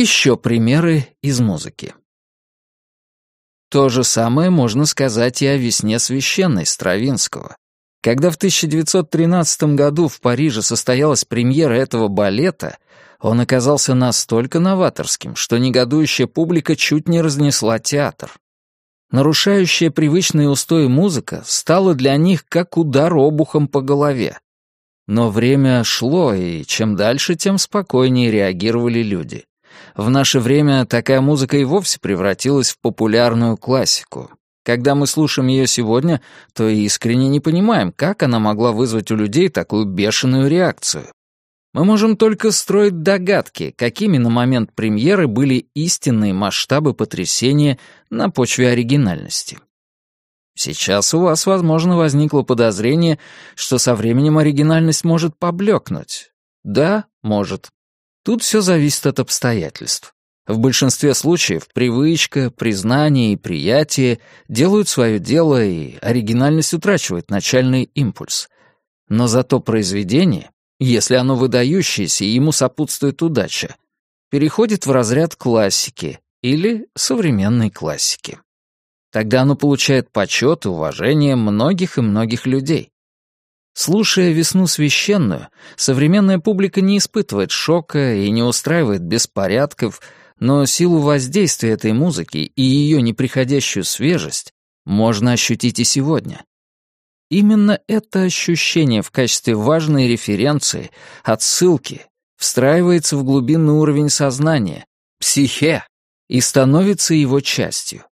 Еще примеры из музыки. То же самое можно сказать и о «Весне священной» Стравинского. Когда в 1913 году в Париже состоялась премьера этого балета, он оказался настолько новаторским, что негодующая публика чуть не разнесла театр. Нарушающая привычные устои музыка стала для них как удар обухом по голове. Но время шло, и чем дальше, тем спокойнее реагировали люди. В наше время такая музыка и вовсе превратилась в популярную классику. Когда мы слушаем ее сегодня, то искренне не понимаем, как она могла вызвать у людей такую бешеную реакцию. Мы можем только строить догадки, какими на момент премьеры были истинные масштабы потрясения на почве оригинальности. Сейчас у вас, возможно, возникло подозрение, что со временем оригинальность может поблекнуть. Да, может. Тут все зависит от обстоятельств. В большинстве случаев привычка, признание и приятие делают свое дело, и оригинальность утрачивает начальный импульс. Но зато произведение если оно выдающееся и ему сопутствует удача, переходит в разряд классики или современной классики. Тогда оно получает почет и уважение многих и многих людей. Слушая «Весну священную», современная публика не испытывает шока и не устраивает беспорядков, но силу воздействия этой музыки и ее неприходящую свежесть можно ощутить и сегодня. Именно это ощущение в качестве важной референции, отсылки, встраивается в глубинный уровень сознания, психе, и становится его частью.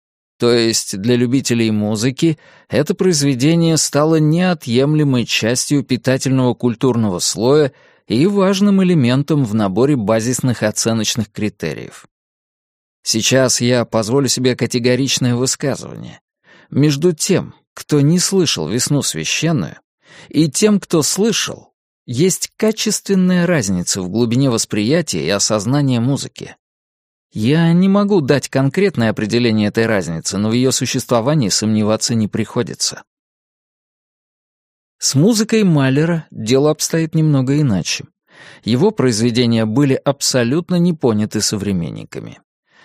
То есть для любителей музыки это произведение стало неотъемлемой частью питательного культурного слоя и важным элементом в наборе базисных оценочных критериев. Сейчас я позволю себе категоричное высказывание. Между тем, кто не слышал «Весну священную», и тем, кто слышал, есть качественная разница в глубине восприятия и осознания музыки. Я не могу дать конкретное определение этой разницы, но в ее существовании сомневаться не приходится. С музыкой Малера дело обстоит немного иначе. Его произведения были абсолютно не поняты современниками.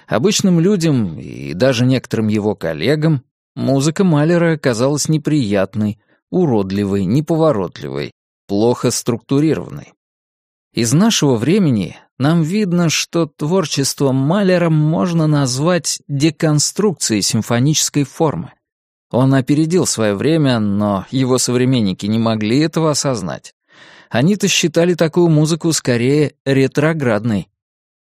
Обычным людям и даже некоторым его коллегам Музыка Малера оказалась неприятной, уродливой, неповоротливой, плохо структурированной. Из нашего времени нам видно, что творчество Малера можно назвать деконструкцией симфонической формы. Он опередил свое время, но его современники не могли этого осознать. Они-то считали такую музыку скорее ретроградной.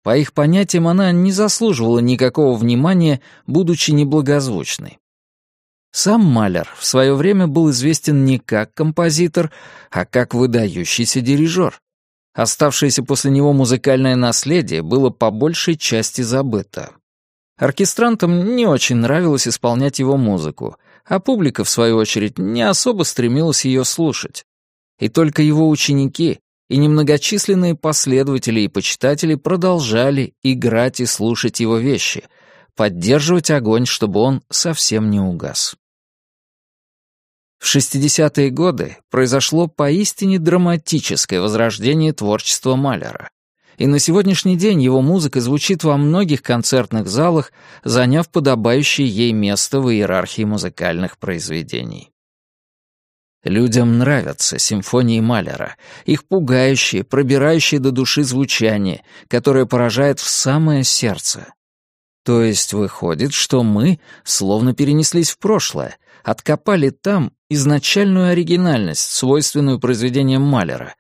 По их понятиям, она не заслуживала никакого внимания, будучи неблагозвучной. Сам Малер в свое время был известен не как композитор, а как выдающийся дирижер. Оставшееся после него музыкальное наследие было по большей части забыто. Оркестрантам не очень нравилось исполнять его музыку, а публика, в свою очередь, не особо стремилась ее слушать. И только его ученики и немногочисленные последователи и почитатели продолжали играть и слушать его вещи — поддерживать огонь, чтобы он совсем не угас. В 60-е годы произошло поистине драматическое возрождение творчества Малера. И на сегодняшний день его музыка звучит во многих концертных залах, заняв подобающее ей место в иерархии музыкальных произведений. Людям нравятся симфонии Малера, их пугающие, пробирающие до души звучание, которое поражает в самое сердце. То есть выходит, что мы словно перенеслись в прошлое, откопали там изначальную оригинальность, свойственную произведениям Малера,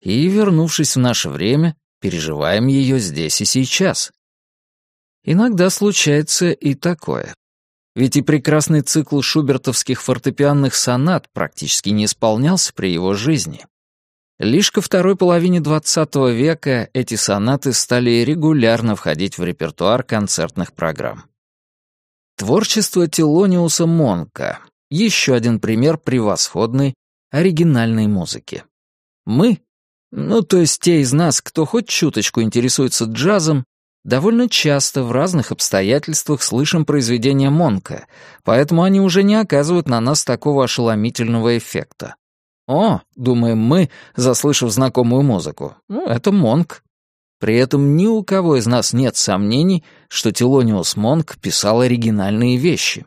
и, вернувшись в наше время, переживаем ее здесь и сейчас. Иногда случается и такое. Ведь и прекрасный цикл шубертовских фортепианных сонат практически не исполнялся при его жизни. Лишь ко второй половине XX века эти сонаты стали регулярно входить в репертуар концертных программ. Творчество Телониуса Монка — еще один пример превосходной, оригинальной музыки. Мы, ну то есть те из нас, кто хоть чуточку интересуется джазом, довольно часто в разных обстоятельствах слышим произведения Монка, поэтому они уже не оказывают на нас такого ошеломительного эффекта. «О», — думаем мы, заслышав знакомую музыку, — «ну, это Монк». При этом ни у кого из нас нет сомнений, что Телониус Монк писал оригинальные вещи.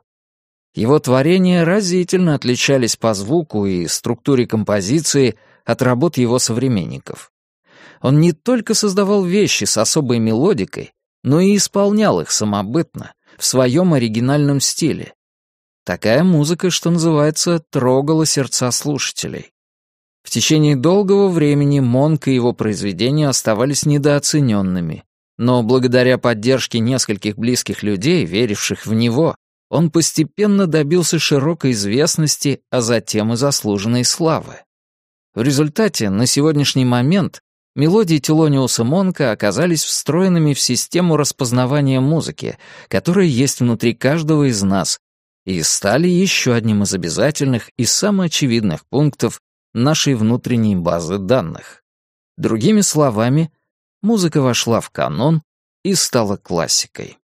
Его творения разительно отличались по звуку и структуре композиции от работ его современников. Он не только создавал вещи с особой мелодикой, но и исполнял их самобытно, в своем оригинальном стиле. Такая музыка, что называется, трогала сердца слушателей. В течение долгого времени Монк и его произведения оставались недооцененными, но благодаря поддержке нескольких близких людей, веривших в него, он постепенно добился широкой известности, а затем и заслуженной славы. В результате, на сегодняшний момент, мелодии Телониуса Монка оказались встроенными в систему распознавания музыки, которая есть внутри каждого из нас, и стали еще одним из обязательных и самых очевидных пунктов нашей внутренней базы данных. Другими словами, музыка вошла в канон и стала классикой.